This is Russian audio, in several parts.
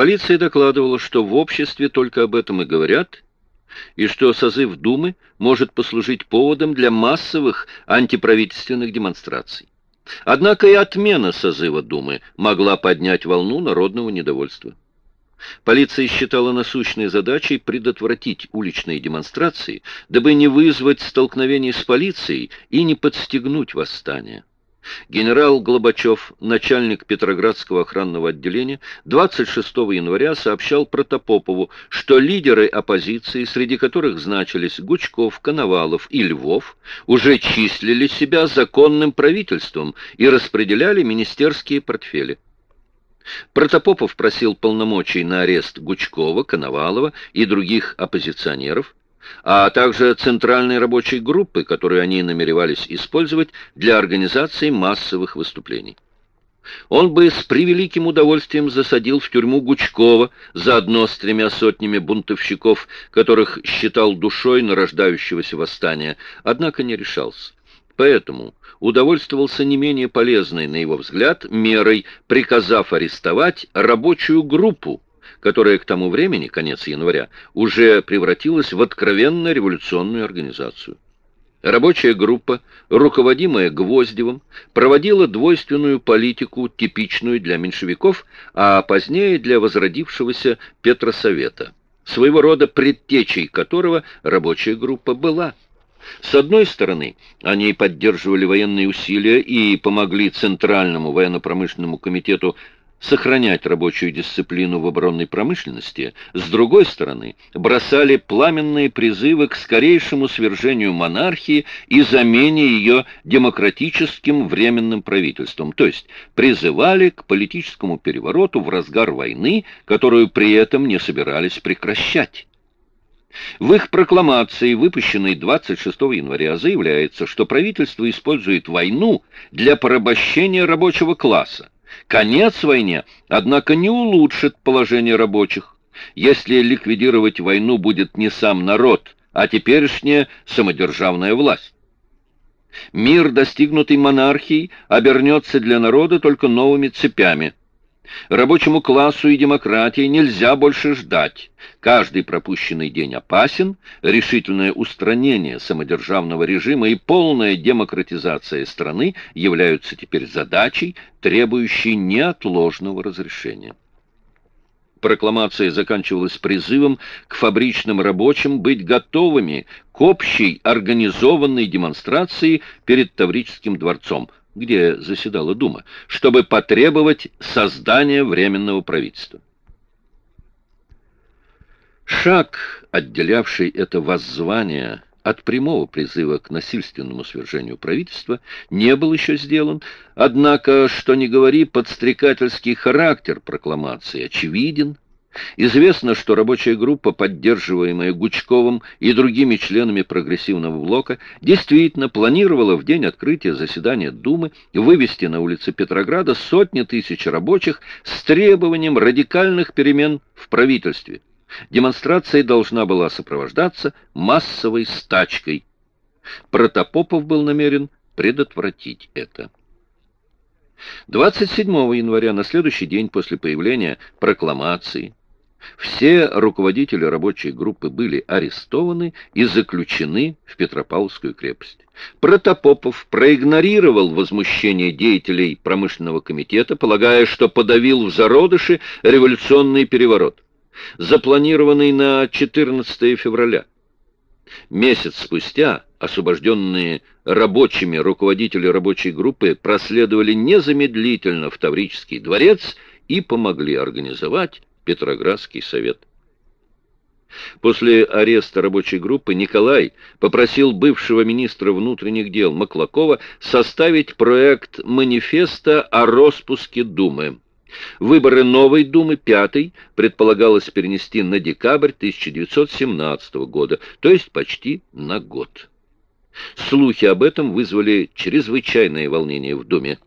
Полиция докладывала, что в обществе только об этом и говорят, и что созыв Думы может послужить поводом для массовых антиправительственных демонстраций. Однако и отмена созыва Думы могла поднять волну народного недовольства. Полиция считала насущной задачей предотвратить уличные демонстрации, дабы не вызвать столкновений с полицией и не подстегнуть восстание. Генерал Глобачев, начальник Петроградского охранного отделения, 26 января сообщал Протопопову, что лидеры оппозиции, среди которых значились Гучков, Коновалов и Львов, уже числили себя законным правительством и распределяли министерские портфели. Протопопов просил полномочий на арест Гучкова, Коновалова и других оппозиционеров, а также центральной рабочей группы, которую они намеревались использовать для организации массовых выступлений. Он бы с превеликим удовольствием засадил в тюрьму Гучкова заодно с тремя сотнями бунтовщиков, которых считал душой нарождающегося восстания, однако не решался. Поэтому удовольствовался не менее полезной, на его взгляд, мерой, приказав арестовать рабочую группу, которая к тому времени, конец января, уже превратилась в откровенно революционную организацию. Рабочая группа, руководимая Гвоздевым, проводила двойственную политику, типичную для меньшевиков, а позднее для возродившегося Петросовета, своего рода предтечей которого рабочая группа была. С одной стороны, они поддерживали военные усилия и помогли Центральному военно-промышленному комитету сохранять рабочую дисциплину в оборонной промышленности, с другой стороны, бросали пламенные призывы к скорейшему свержению монархии и замене ее демократическим временным правительством, то есть призывали к политическому перевороту в разгар войны, которую при этом не собирались прекращать. В их прокламации, выпущенной 26 января, заявляется, что правительство использует войну для порабощения рабочего класса, Конец войне, однако, не улучшит положение рабочих. Если ликвидировать войну будет не сам народ, а теперешняя самодержавная власть. Мир, достигнутый монархией, обернется для народа только новыми цепями – Рабочему классу и демократии нельзя больше ждать. Каждый пропущенный день опасен, решительное устранение самодержавного режима и полная демократизация страны являются теперь задачей, требующей неотложного разрешения. Прокламация заканчивалась призывом к фабричным рабочим быть готовыми к общей организованной демонстрации перед Таврическим дворцом – где заседала Дума, чтобы потребовать создания Временного правительства. Шаг, отделявший это воззвание от прямого призыва к насильственному свержению правительства, не был еще сделан, однако, что ни говори, подстрекательский характер прокламации очевиден, Известно, что рабочая группа, поддерживаемая Гучковым и другими членами прогрессивного блока, действительно планировала в день открытия заседания Думы вывести на улицы Петрограда сотни тысяч рабочих с требованием радикальных перемен в правительстве. Демонстрация должна была сопровождаться массовой стачкой. Протопопов был намерен предотвратить это. 27 января, на следующий день после появления прокламации, все руководители рабочей группы были арестованы и заключены в Петропавловскую крепость. Протопопов проигнорировал возмущение деятелей промышленного комитета, полагая, что подавил в зародыше революционный переворот, запланированный на 14 февраля. Месяц спустя освобожденные рабочими руководители рабочей группы проследовали незамедлительно в Таврический дворец и помогли организовать Петроградский совет. После ареста рабочей группы Николай попросил бывшего министра внутренних дел Маклакова составить проект манифеста о распуске Думы. Выборы новой Думы, пятой, предполагалось перенести на декабрь 1917 года, то есть почти на год. Слухи об этом вызвали чрезвычайное волнение в Думе.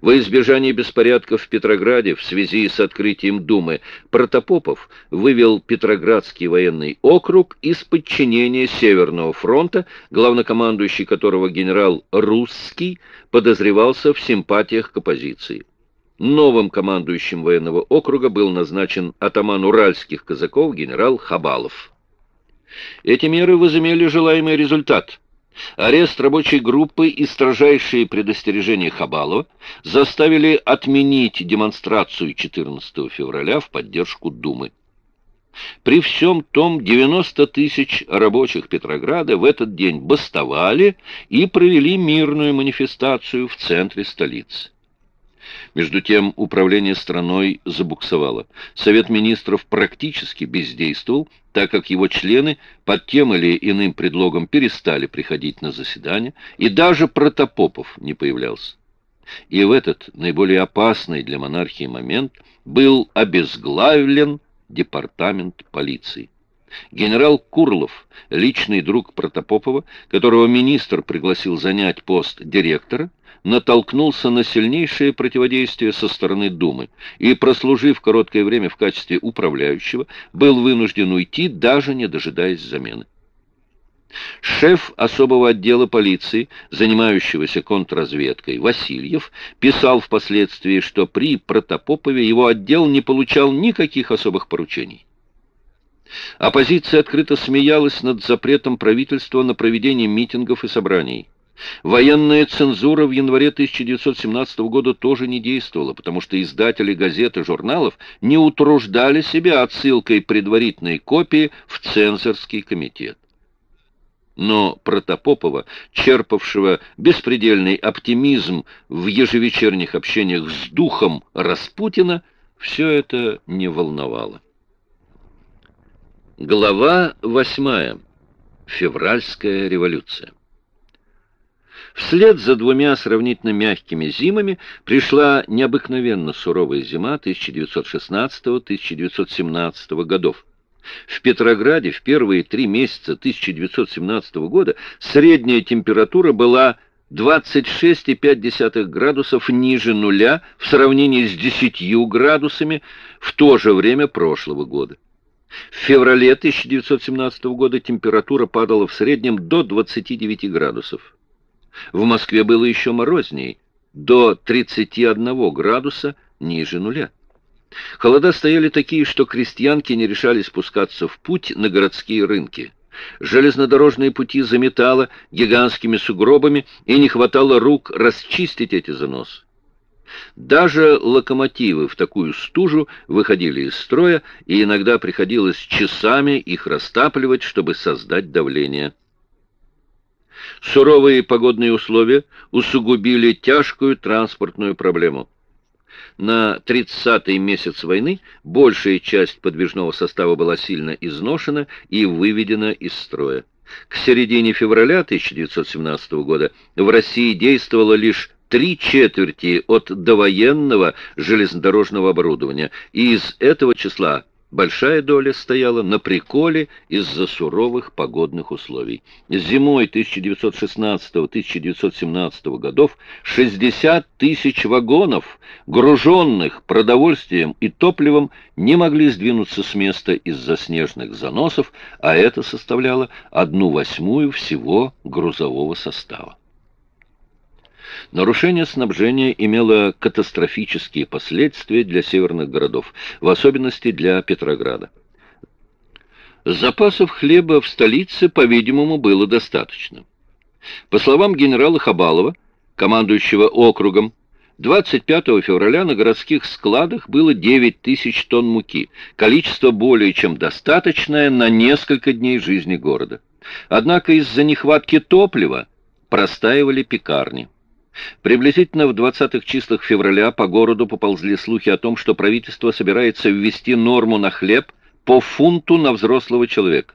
Во избежание беспорядков в Петрограде в связи с открытием Думы Протопопов вывел Петроградский военный округ из подчинения Северного фронта, главнокомандующий которого генерал Русский подозревался в симпатиях к оппозиции. Новым командующим военного округа был назначен атаман уральских казаков генерал Хабалов. Эти меры возымели желаемый результат. Арест рабочей группы и строжайшие предостережения Хабалова заставили отменить демонстрацию 14 февраля в поддержку Думы. При всем том 90 тысяч рабочих Петрограда в этот день бастовали и провели мирную манифестацию в центре столицы. Между тем управление страной забуксовало. Совет министров практически бездействовал, так как его члены под тем или иным предлогом перестали приходить на заседания, и даже Протопопов не появлялся. И в этот наиболее опасный для монархии момент был обезглавлен департамент полиции. Генерал Курлов, личный друг Протопопова, которого министр пригласил занять пост директора, натолкнулся на сильнейшее противодействие со стороны Думы и, прослужив короткое время в качестве управляющего, был вынужден уйти, даже не дожидаясь замены. Шеф особого отдела полиции, занимающегося контрразведкой, Васильев, писал впоследствии, что при Протопопове его отдел не получал никаких особых поручений. Оппозиция открыто смеялась над запретом правительства на проведение митингов и собраний. Военная цензура в январе 1917 года тоже не действовала, потому что издатели газет и журналов не утруждали себя отсылкой предварительной копии в цензорский комитет. Но Протопопова, черпавшего беспредельный оптимизм в ежевечерних общениях с духом Распутина, все это не волновало. Глава восьмая. Февральская революция. Вслед за двумя сравнительно мягкими зимами пришла необыкновенно суровая зима 1916-1917 годов. В Петрограде в первые три месяца 1917 года средняя температура была 26,5 градусов ниже нуля в сравнении с 10 градусами в то же время прошлого года. В феврале 1917 года температура падала в среднем до 29 градусов. В Москве было еще морозней, до 31 градуса ниже нуля. Холода стояли такие, что крестьянки не решались спускаться в путь на городские рынки. Железнодорожные пути заметало гигантскими сугробами, и не хватало рук расчистить эти заносы. Даже локомотивы в такую стужу выходили из строя, и иногда приходилось часами их растапливать, чтобы создать давление. Суровые погодные условия усугубили тяжкую транспортную проблему. На 30-й месяц войны большая часть подвижного состава была сильно изношена и выведена из строя. К середине февраля 1917 года в России действовало лишь три четверти от довоенного железнодорожного оборудования, и из этого числа Большая доля стояла на приколе из-за суровых погодных условий. Зимой 1916-1917 годов 60 тысяч вагонов, груженных продовольствием и топливом, не могли сдвинуться с места из-за снежных заносов, а это составляло одну восьмую всего грузового состава. Нарушение снабжения имело катастрофические последствия для северных городов, в особенности для Петрограда. Запасов хлеба в столице, по-видимому, было достаточно. По словам генерала Хабалова, командующего округом, 25 февраля на городских складах было 9 тысяч тонн муки, количество более чем достаточное на несколько дней жизни города. Однако из-за нехватки топлива простаивали пекарни. Приблизительно в 20-х числах февраля по городу поползли слухи о том, что правительство собирается ввести норму на хлеб по фунту на взрослого человека.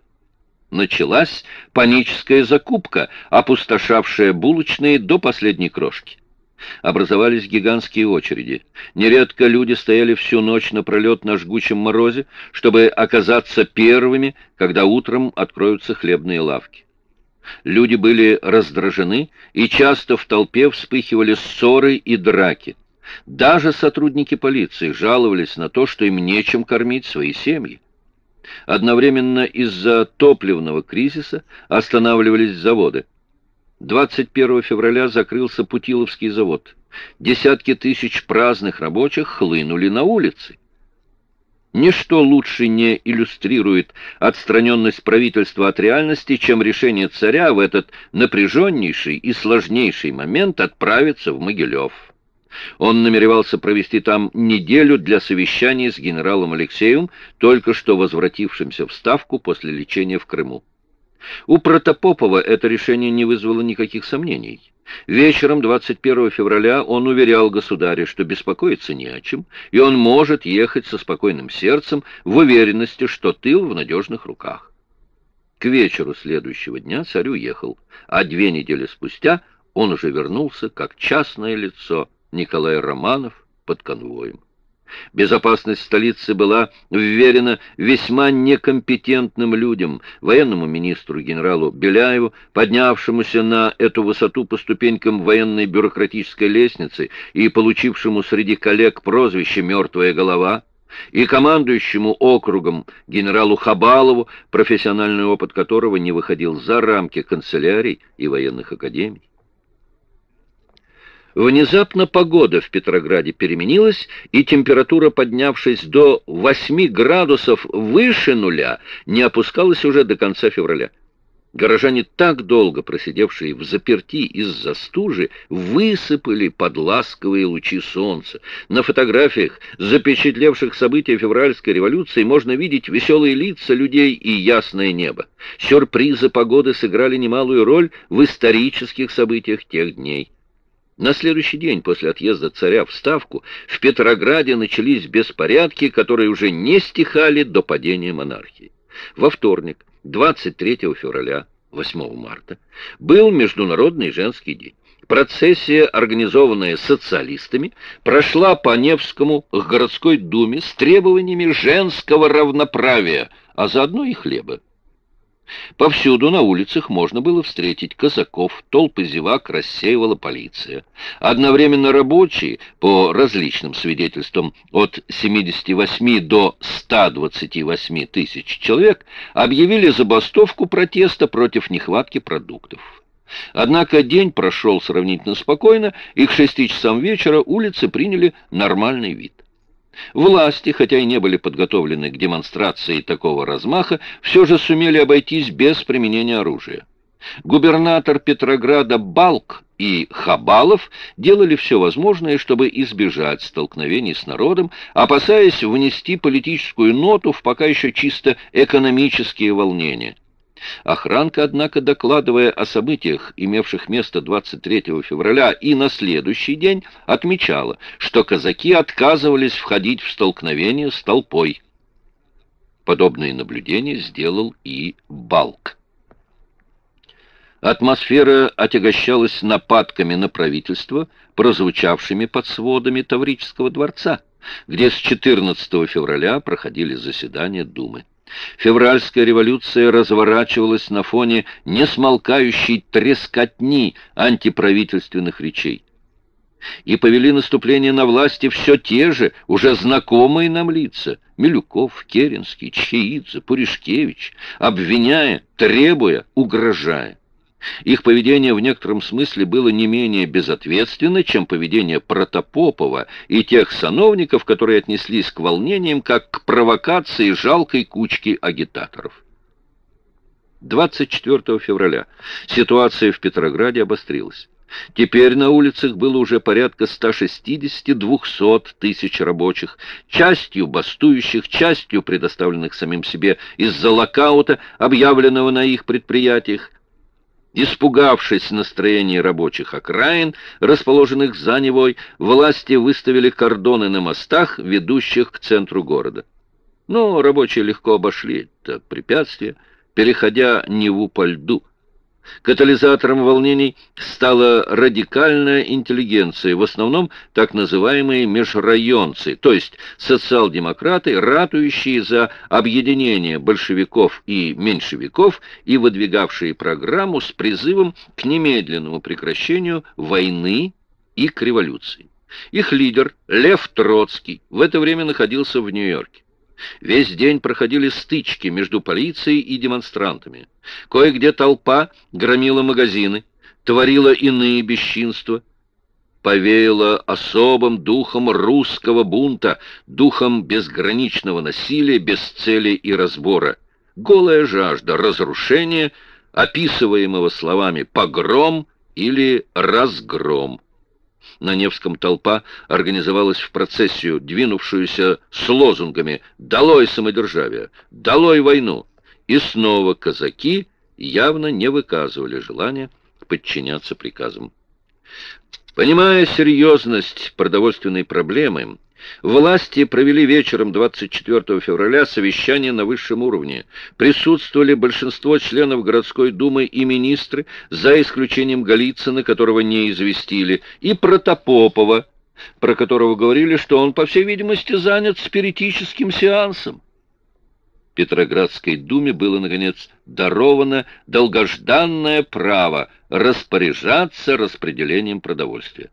Началась паническая закупка, опустошавшая булочные до последней крошки. Образовались гигантские очереди. Нередко люди стояли всю ночь напролет на жгучем морозе, чтобы оказаться первыми, когда утром откроются хлебные лавки. Люди были раздражены, и часто в толпе вспыхивали ссоры и драки. Даже сотрудники полиции жаловались на то, что им нечем кормить свои семьи. Одновременно из-за топливного кризиса останавливались заводы. 21 февраля закрылся Путиловский завод – Десятки тысяч праздных рабочих хлынули на улицы. Ничто лучше не иллюстрирует отстраненность правительства от реальности, чем решение царя в этот напряженнейший и сложнейший момент отправиться в Могилев. Он намеревался провести там неделю для совещания с генералом Алексеем, только что возвратившимся в Ставку после лечения в Крыму. У Протопопова это решение не вызвало никаких сомнений. Вечером 21 февраля он уверял государя, что беспокоиться не о чем, и он может ехать со спокойным сердцем в уверенности, что тыл в надежных руках. К вечеру следующего дня царь уехал, а две недели спустя он уже вернулся как частное лицо Николай Романов под конвоем. Безопасность столицы была вверена весьма некомпетентным людям, военному министру генералу Беляеву, поднявшемуся на эту высоту по ступенькам военной бюрократической лестницы и получившему среди коллег прозвище «мертвая голова», и командующему округом генералу Хабалову, профессиональный опыт которого не выходил за рамки канцелярий и военных академий. Внезапно погода в Петрограде переменилась, и температура, поднявшись до 8 градусов выше нуля, не опускалась уже до конца февраля. Горожане, так долго просидевшие в заперти из-за стужи, высыпали под ласковые лучи солнца. На фотографиях, запечатлевших события февральской революции, можно видеть веселые лица людей и ясное небо. Сюрпризы погоды сыграли немалую роль в исторических событиях тех дней. На следующий день после отъезда царя в Ставку в Петрограде начались беспорядки, которые уже не стихали до падения монархии. Во вторник, 23 февраля, 8 марта, был Международный женский день. Процессия, организованная социалистами, прошла по Невскому к городской думе с требованиями женского равноправия, а заодно и хлеба. Повсюду на улицах можно было встретить казаков, толпы зевак рассеивала полиция. Одновременно рабочие, по различным свидетельствам, от 78 до 128 тысяч человек, объявили забастовку протеста против нехватки продуктов. Однако день прошел сравнительно спокойно, и к шести часам вечера улицы приняли нормальный вид. Власти, хотя и не были подготовлены к демонстрации такого размаха, все же сумели обойтись без применения оружия. Губернатор Петрограда Балк и Хабалов делали все возможное, чтобы избежать столкновений с народом, опасаясь внести политическую ноту в пока еще чисто экономические волнения. Охранка, однако, докладывая о событиях, имевших место 23 февраля и на следующий день, отмечала, что казаки отказывались входить в столкновение с толпой. Подобные наблюдения сделал и Балк. Атмосфера отягощалась нападками на правительство, прозвучавшими под сводами Таврического дворца, где с 14 февраля проходили заседания Думы. Февральская революция разворачивалась на фоне несмолкающей трескотни антиправительственных речей. И повели наступление на власти все те же, уже знакомые нам лица – Милюков, Керенский, Чхеидзе, Пуришкевич, обвиняя, требуя, угрожая. Их поведение в некотором смысле было не менее безответственно, чем поведение Протопопова и тех сановников, которые отнеслись к волнениям как к провокации жалкой кучки агитаторов. 24 февраля ситуация в Петрограде обострилась. Теперь на улицах было уже порядка 160-200 тысяч рабочих, частью бастующих, частью предоставленных самим себе из-за локаута, объявленного на их предприятиях, Испугавшись настроения рабочих окраин, расположенных за Невой, власти выставили кордоны на мостах, ведущих к центру города. Но рабочие легко обошли это препятствие, переходя Неву по льду. Катализатором волнений стала радикальная интеллигенция, в основном так называемые межрайонцы, то есть социал-демократы, ратующие за объединение большевиков и меньшевиков и выдвигавшие программу с призывом к немедленному прекращению войны и к революции. Их лидер Лев Троцкий в это время находился в Нью-Йорке. Весь день проходили стычки между полицией и демонстрантами. Кое-где толпа громила магазины, творила иные бесчинства. повеяло особым духом русского бунта, духом безграничного насилия, без цели и разбора. Голая жажда разрушения, описываемого словами «погром» или «разгром». На Невском толпа организовалась в процессию, двинувшуюся с лозунгами «Долой самодержавие! Долой войну!» И снова казаки явно не выказывали желания подчиняться приказам. Понимая серьезность продовольственной проблемы, Власти провели вечером 24 февраля совещание на высшем уровне. Присутствовали большинство членов городской думы и министры, за исключением Голицына, которого не известили, и Протопопова, про которого говорили, что он, по всей видимости, занят спиритическим сеансом. Петроградской думе было, наконец, даровано долгожданное право распоряжаться распределением продовольствия.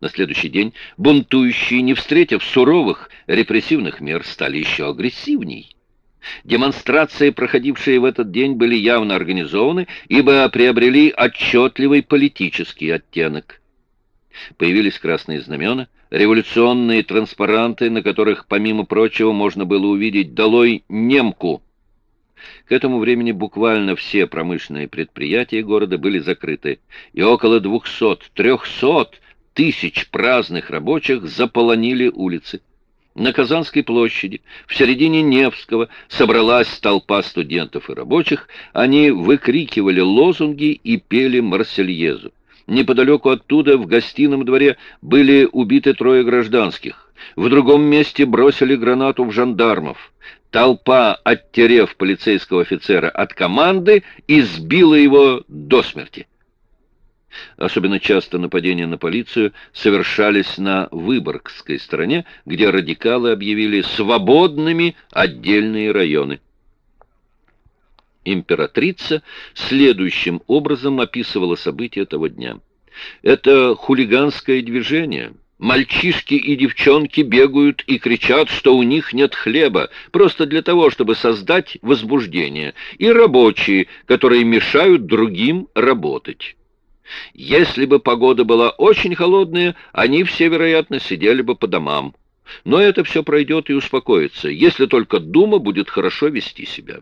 На следующий день бунтующие, не встретив суровых репрессивных мер, стали еще агрессивней. Демонстрации, проходившие в этот день, были явно организованы, ибо приобрели отчетливый политический оттенок. Появились красные знамена, революционные транспаранты, на которых, помимо прочего, можно было увидеть «Долой немку!». К этому времени буквально все промышленные предприятия города были закрыты, и около 200-300 тысяч праздных рабочих заполонили улицы. На Казанской площади, в середине Невского, собралась толпа студентов и рабочих. Они выкрикивали лозунги и пели Марсельезу. Неподалеку оттуда, в гостином дворе, были убиты трое гражданских. В другом месте бросили гранату в жандармов. Толпа, оттерев полицейского офицера от команды, избила его до смерти. Особенно часто нападения на полицию совершались на Выборгской стороне, где радикалы объявили свободными отдельные районы. Императрица следующим образом описывала события того дня. Это хулиганское движение. Мальчишки и девчонки бегают и кричат, что у них нет хлеба, просто для того, чтобы создать возбуждение, и рабочие, которые мешают другим работать. Если бы погода была очень холодная, они все, вероятно, сидели бы по домам. Но это все пройдет и успокоится, если только Дума будет хорошо вести себя.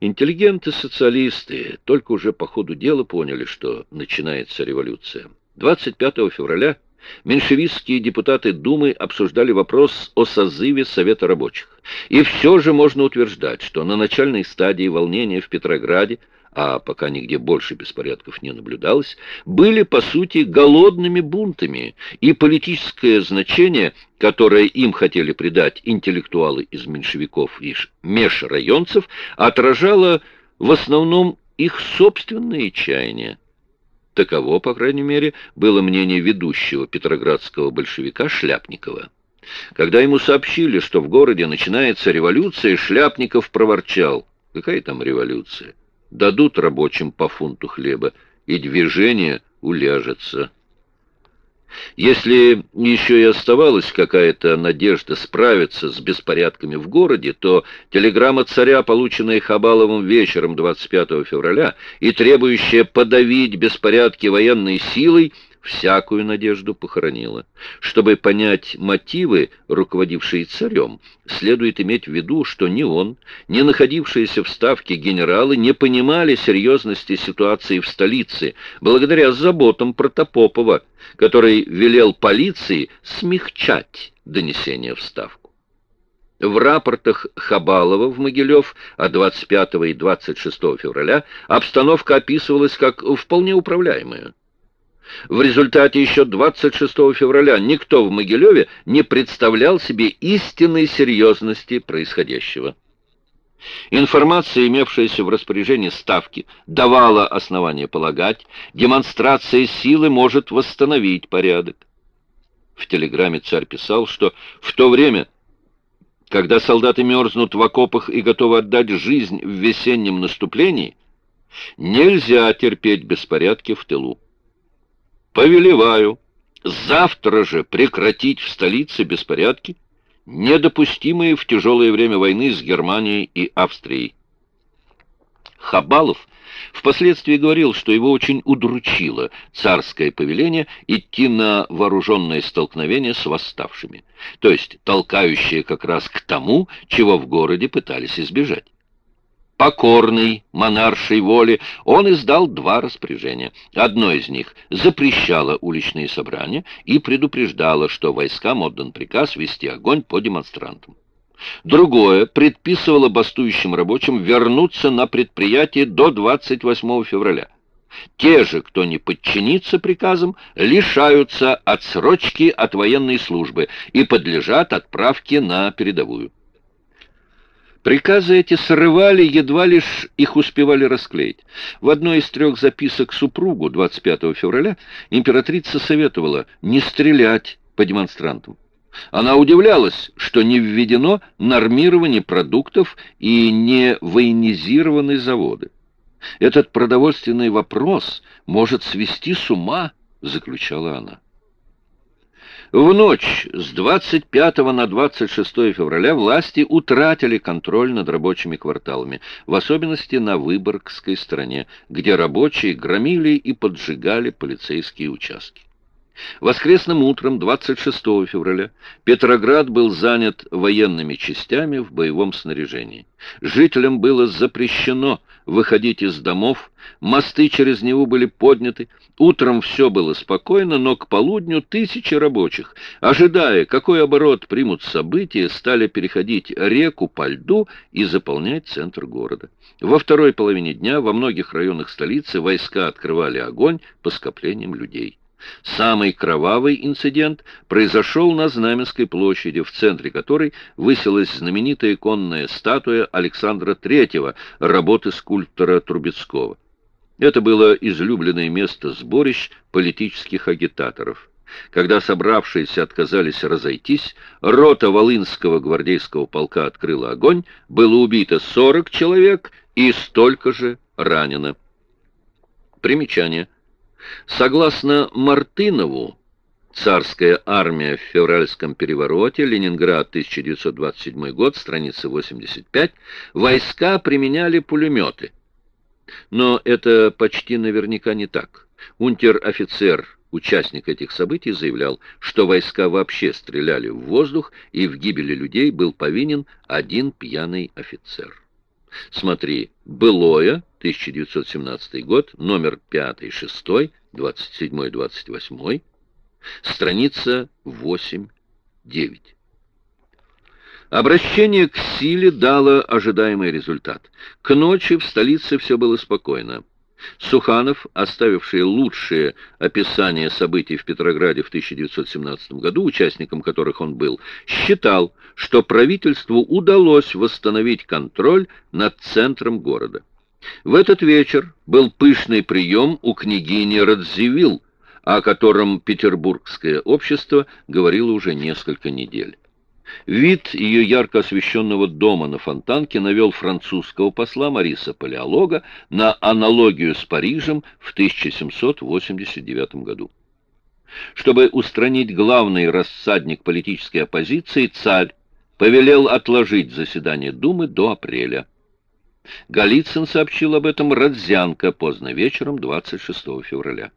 Интеллигенты-социалисты только уже по ходу дела поняли, что начинается революция. 25 февраля меньшевистские депутаты Думы обсуждали вопрос о созыве Совета рабочих. И все же можно утверждать, что на начальной стадии волнения в Петрограде а пока нигде больше беспорядков не наблюдалось, были, по сути, голодными бунтами, и политическое значение, которое им хотели придать интеллектуалы из меньшевиков и межрайонцев, отражало в основном их собственные чаяния. Таково, по крайней мере, было мнение ведущего петроградского большевика Шляпникова. Когда ему сообщили, что в городе начинается революция, Шляпников проворчал. Какая там революция? Дадут рабочим по фунту хлеба, и движение уляжется. Если еще и оставалась какая-то надежда справиться с беспорядками в городе, то телеграмма царя, полученная Хабаловым вечером 25 февраля и требующая подавить беспорядки военной силой, всякую надежду похоронила. Чтобы понять мотивы, руководившие царем, следует иметь в виду, что ни он, ни находившиеся в Ставке генералы не понимали серьезности ситуации в столице, благодаря заботам Протопопова, который велел полиции смягчать донесение в Ставку. В рапортах Хабалова в Могилев от 25 и 26 февраля обстановка описывалась как вполне управляемая. В результате еще 26 февраля никто в Могилеве не представлял себе истинной серьезности происходящего. Информация, имевшаяся в распоряжении Ставки, давала основание полагать, демонстрация силы может восстановить порядок. В телеграмме царь писал, что в то время, когда солдаты мерзнут в окопах и готовы отдать жизнь в весеннем наступлении, нельзя терпеть беспорядки в тылу. Повелеваю завтра же прекратить в столице беспорядки, недопустимые в тяжелое время войны с Германией и Австрией. Хабалов Впоследствии говорил, что его очень удручило царское повеление идти на вооруженное столкновение с восставшими, то есть толкающее как раз к тому, чего в городе пытались избежать. Покорный монаршей воле, он издал два распоряжения. Одно из них запрещало уличные собрания и предупреждало, что войскам отдан приказ вести огонь по демонстрантам. Другое предписывало бастующим рабочим вернуться на предприятие до 28 февраля. Те же, кто не подчинится приказам, лишаются отсрочки от военной службы и подлежат отправке на передовую. Приказы эти срывали, едва лишь их успевали расклеить. В одной из трех записок супругу 25 февраля императрица советовала не стрелять по демонстрантам. Она удивлялась, что не введено нормирование продуктов и не военизированы заводы. Этот продовольственный вопрос может свести с ума, заключала она. В ночь с 25 на 26 февраля власти утратили контроль над рабочими кварталами, в особенности на Выборгской стороне, где рабочие громили и поджигали полицейские участки. Воскресным утром 26 февраля Петроград был занят военными частями в боевом снаряжении. Жителям было запрещено выходить из домов, мосты через него были подняты, утром все было спокойно, но к полудню тысячи рабочих, ожидая, какой оборот примут события, стали переходить реку по льду и заполнять центр города. Во второй половине дня во многих районах столицы войска открывали огонь по скоплениям людей. Самый кровавый инцидент произошел на Знаменской площади, в центре которой высилась знаменитая иконная статуя Александра III, работы скульптора Трубецкого. Это было излюбленное место сборищ политических агитаторов. Когда собравшиеся отказались разойтись, рота Волынского гвардейского полка открыла огонь, было убито 40 человек и столько же ранено. Примечание. Согласно Мартынову, «Царская армия в февральском перевороте», Ленинград, 1927 год, страница 85, войска применяли пулеметы. Но это почти наверняка не так. Унтер-офицер, участник этих событий, заявлял, что войска вообще стреляли в воздух, и в гибели людей был повинен один пьяный офицер. Смотри, «Былое», 1917 год, номер 5, 6, 27, 28, страница 8, 9. Обращение к силе дало ожидаемый результат. К ночи в столице все было спокойно. Суханов, оставивший лучшее описание событий в Петрограде в 1917 году, участником которых он был, считал, что правительству удалось восстановить контроль над центром города. В этот вечер был пышный прием у княгини Радзивилл, о котором петербургское общество говорило уже несколько недель. Вид ее ярко освещенного дома на Фонтанке навел французского посла Мариса Палеолога на аналогию с Парижем в 1789 году. Чтобы устранить главный рассадник политической оппозиции, царь повелел отложить заседание Думы до апреля. Голицын сообщил об этом Родзянко поздно вечером 26 февраля.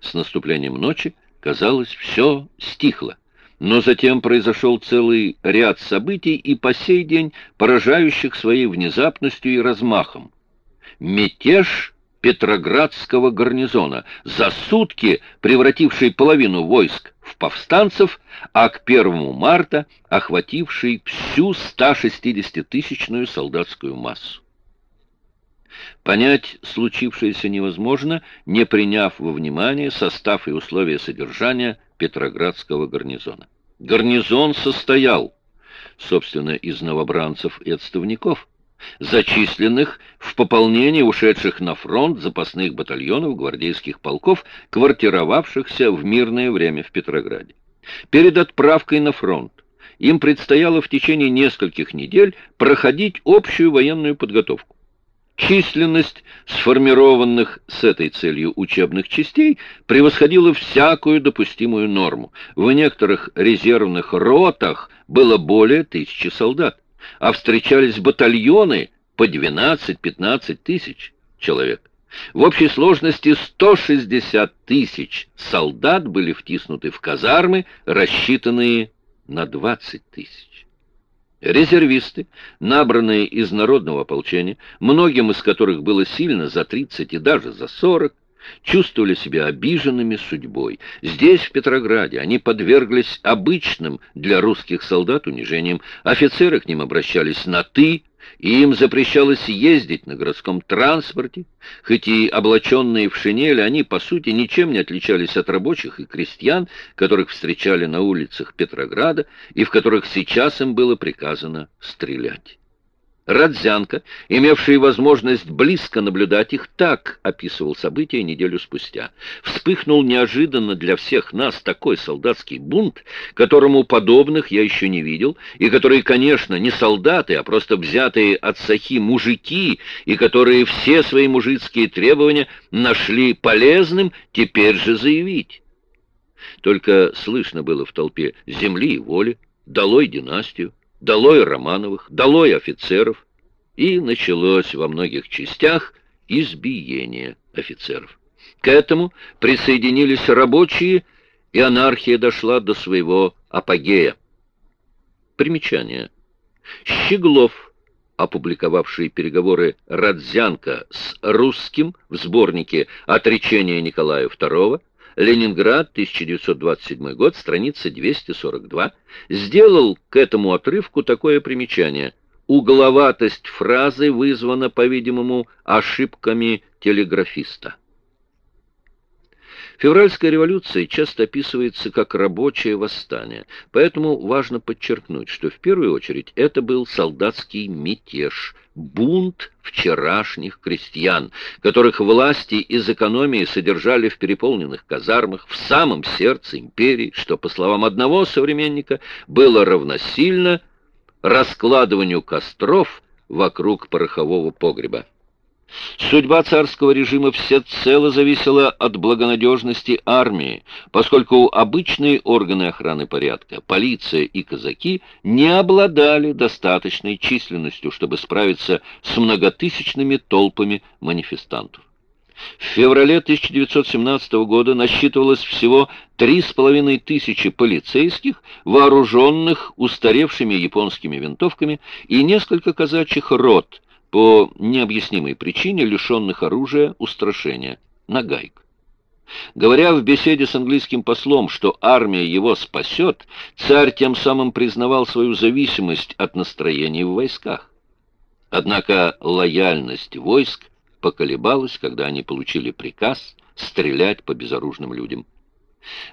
С наступлением ночи, казалось, все стихло. Но затем произошел целый ряд событий и по сей день поражающих своей внезапностью и размахом. Мятеж Петроградского гарнизона, за сутки превративший половину войск в повстанцев, а к 1 марта охвативший всю 160-тысячную солдатскую массу. Понять случившееся невозможно, не приняв во внимание состав и условия содержания Петроградского гарнизона. Гарнизон состоял, собственно, из новобранцев и отставников, зачисленных в пополнение ушедших на фронт запасных батальонов гвардейских полков, квартировавшихся в мирное время в Петрограде. Перед отправкой на фронт им предстояло в течение нескольких недель проходить общую военную подготовку. Численность сформированных с этой целью учебных частей превосходила всякую допустимую норму. В некоторых резервных ротах было более тысячи солдат, а встречались батальоны по 12-15 тысяч. человек. В общей сложности 160 тысяч солдат были втиснуты в казармы, рассчитанные на 20 тысяч. Резервисты, набранные из народного ополчения, многим из которых было сильно за 30 и даже за 40, чувствовали себя обиженными судьбой. Здесь, в Петрограде, они подверглись обычным для русских солдат унижениям. Офицеры к ним обращались на «ты», и им запрещалось ездить на городском транспорте. Хоть и облаченные в шинель, они, по сути, ничем не отличались от рабочих и крестьян, которых встречали на улицах Петрограда и в которых сейчас им было приказано стрелять. Радзянко, имевший возможность близко наблюдать их, так описывал события неделю спустя. Вспыхнул неожиданно для всех нас такой солдатский бунт, которому подобных я еще не видел, и которые, конечно, не солдаты, а просто взятые от сахи мужики, и которые все свои мужицкие требования нашли полезным теперь же заявить. Только слышно было в толпе «земли и воли», «долой династию», долой Романовых, долой офицеров, и началось во многих частях избиение офицеров. К этому присоединились рабочие, и анархия дошла до своего апогея. Примечание. Щеглов, опубликовавший переговоры Радзянка с русским в сборнике «Отречение Николая II», Ленинград, 1927 год, страница 242, сделал к этому отрывку такое примечание. Угловатость фразы вызвана, по-видимому, ошибками телеграфиста. Февральская революция часто описывается как рабочее восстание, поэтому важно подчеркнуть, что в первую очередь это был солдатский мятеж, бунт вчерашних крестьян, которых власти из экономии содержали в переполненных казармах в самом сердце империи, что, по словам одного современника, было равносильно раскладыванию костров вокруг порохового погреба. Судьба царского режима всецело зависела от благонадежности армии, поскольку обычные органы охраны порядка, полиция и казаки, не обладали достаточной численностью, чтобы справиться с многотысячными толпами манифестантов. В феврале 1917 года насчитывалось всего 3,5 тысячи полицейских, вооруженных устаревшими японскими винтовками, и несколько казачьих рот – по необъяснимой причине лишенных оружия устрашения, нагайк. Говоря в беседе с английским послом, что армия его спасет, царь тем самым признавал свою зависимость от настроений в войсках. Однако лояльность войск поколебалась, когда они получили приказ стрелять по безоружным людям.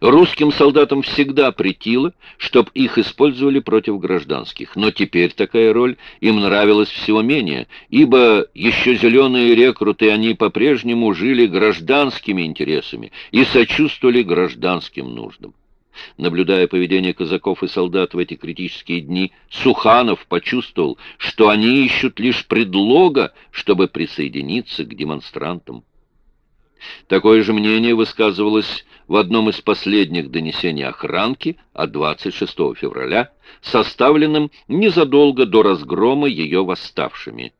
Русским солдатам всегда претило, чтоб их использовали против гражданских, но теперь такая роль им нравилась всего менее, ибо еще зеленые рекруты они по-прежнему жили гражданскими интересами и сочувствовали гражданским нуждам. Наблюдая поведение казаков и солдат в эти критические дни, Суханов почувствовал, что они ищут лишь предлога, чтобы присоединиться к демонстрантам. Такое же мнение высказывалось в одном из последних донесений охранки от 26 февраля, составленном незадолго до разгрома ее восставшими.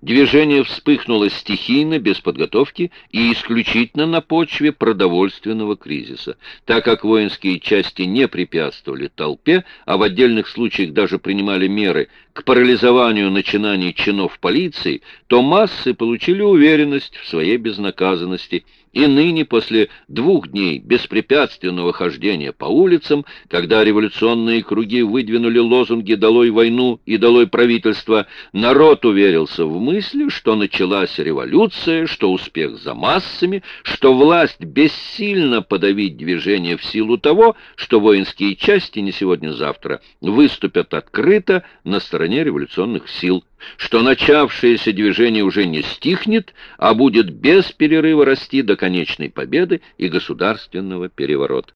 Движение вспыхнуло стихийно, без подготовки и исключительно на почве продовольственного кризиса. Так как воинские части не препятствовали толпе, а в отдельных случаях даже принимали меры к парализованию начинаний чинов полиции, то массы получили уверенность в своей безнаказанности и ныне, после двух дней беспрепятственного хождения по улицам, когда революционные круги выдвинули лозунги «Долой войну» и «Долой правительство», народ уверился в мысли, что началась революция, что успех за массами, что власть бессильно подавить движение в силу того, что воинские части не сегодня-завтра выступят открыто на стороне революционных сил что начавшееся движение уже не стихнет, а будет без перерыва расти до конечной победы и государственного переворота.